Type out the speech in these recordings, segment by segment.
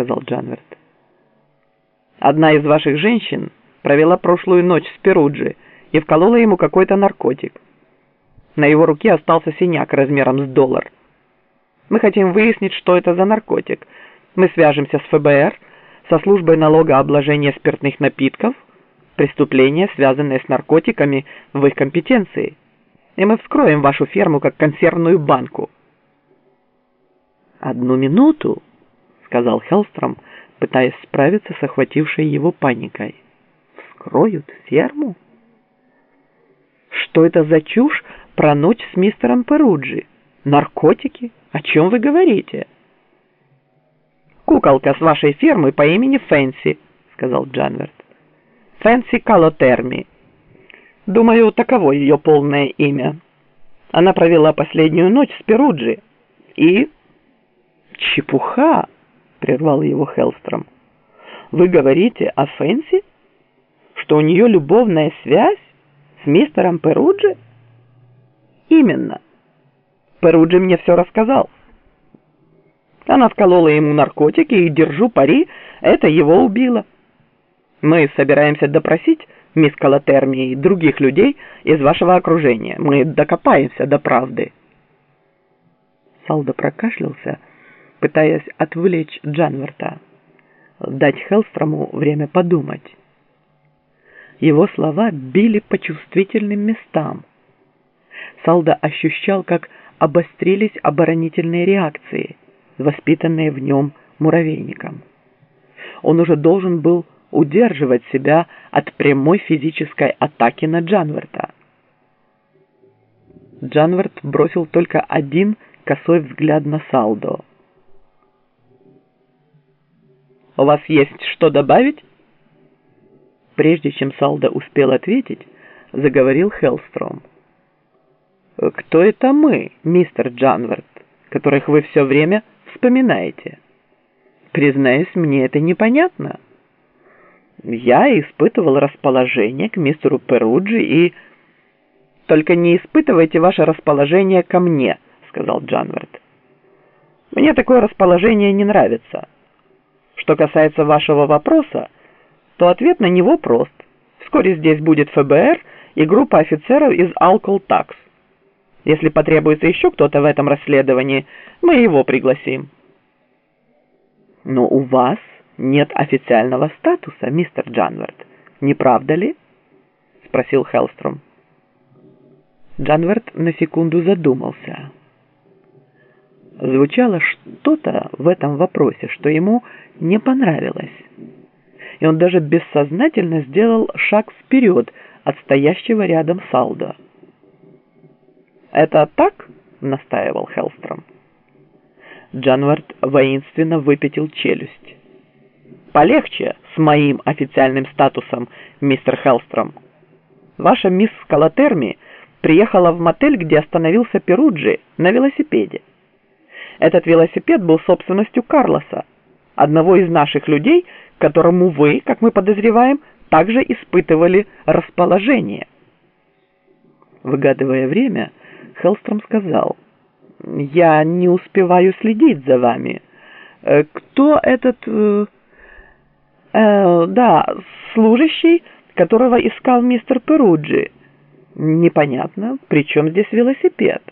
сказал Джанверт. «Одна из ваших женщин провела прошлую ночь с Перуджи и вколола ему какой-то наркотик. На его руке остался синяк размером с доллар. Мы хотим выяснить, что это за наркотик. Мы свяжемся с ФБР, со службой налогообложения спиртных напитков, преступления, связанные с наркотиками, в их компетенции. И мы вскроем вашу ферму как консервную банку». «Одну минуту», — сказал Хелстром, пытаясь справиться с охватившей его паникой. «Вскроют ферму?» «Что это за чушь про ночь с мистером Перуджи? Наркотики? О чем вы говорите?» «Куколка с вашей фермы по имени Фэнси», — сказал Джанверт. «Фэнси Калотерми. Думаю, таково ее полное имя. Она провела последнюю ночь с Перуджи и «Чепуха!» — прервал его Хелстром. «Вы говорите о Фэнси? Что у нее любовная связь с мистером Перуджи?» «Именно. Перуджи мне все рассказал. Она вколола ему наркотики, и, держу пари, это его убило. Мы собираемся допросить мисс Калатерми и других людей из вашего окружения. Мы докопаемся до правды». Салда прокашлялся, пытаясь отвлечь Джанверта, дать Хелстрому время подумать. Его слова били по чувствительным местам. Салда ощущал, как обострились оборонительные реакции, воспитанные в нем муравейником. Он уже должен был удерживать себя от прямой физической атаки на Джанверта. Джанверт бросил только один косой взгляд на Салдо. У вас есть что добавить?» Прежде чем Салда успел ответить, заговорил Хеллстром. «Кто это мы, мистер Джанвард, которых вы все время вспоминаете? Признаюсь, мне это непонятно. Я испытывал расположение к мистеру Перуджи и...» «Только не испытывайте ваше расположение ко мне», — сказал Джанвард. «Мне такое расположение не нравится». Что касается вашего вопроса, то ответ на него прост. Вскоре здесь будет ФБР и группа офицеров из Tax. Если потребуется еще кто-то в этом расследовании, мы его пригласим. Но у вас нет официального статуса, мистер Джанверт, не правда ли? Спросил Хелстром. Джанверт на секунду задумался звучало что-то в этом вопросе, что ему не понравилось. И он даже бессознательно сделал шаг вперед от стоящего рядом Салда. «Это так?» — настаивал Хелстром. Джанвард воинственно выпятил челюсть. «Полегче с моим официальным статусом, мистер Хелстром. Ваша мисс Калатерми приехала в мотель, где остановился Перуджи, на велосипеде. Этот велосипед был собственностью Карлоса, одного из наших людей, которому вы, как мы подозреваем, также испытывали расположение. Выгадывая время, Хелстром сказал, «Я не успеваю следить за вами. Э, кто этот... Э, э, да, служащий, которого искал мистер Перуджи? Непонятно, при чем здесь велосипед?»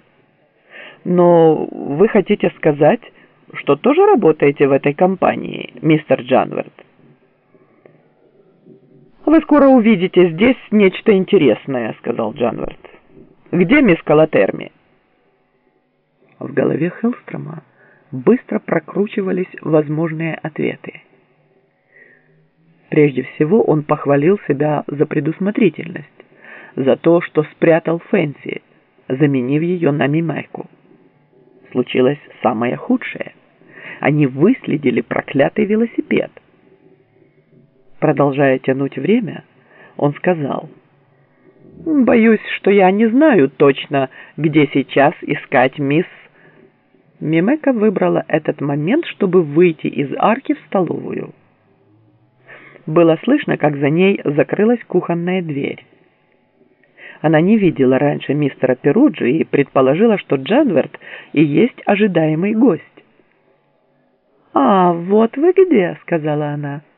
Но вы хотите сказать, что тоже работаете в этой компании, мистер Джанверт? «Вы скоро увидите здесь нечто интересное», — сказал Джанверт. «Где мисс Калатерми?» В голове Хеллстрома быстро прокручивались возможные ответы. Прежде всего он похвалил себя за предусмотрительность, за то, что спрятал Фэнси, заменив ее на Мимайку случилось самое худшее. Они выследили проклятый велосипед. Продолжая тянуть время, он сказал, «Боюсь, что я не знаю точно, где сейчас искать мисс...» Мимека выбрала этот момент, чтобы выйти из арки в столовую. Было слышно, как за ней закрылась кухонная дверь. Она не видела раньше мистера Перуджи и предположила, что Джанверт и есть ожидаемый гость. «А, вот вы где», — сказала она.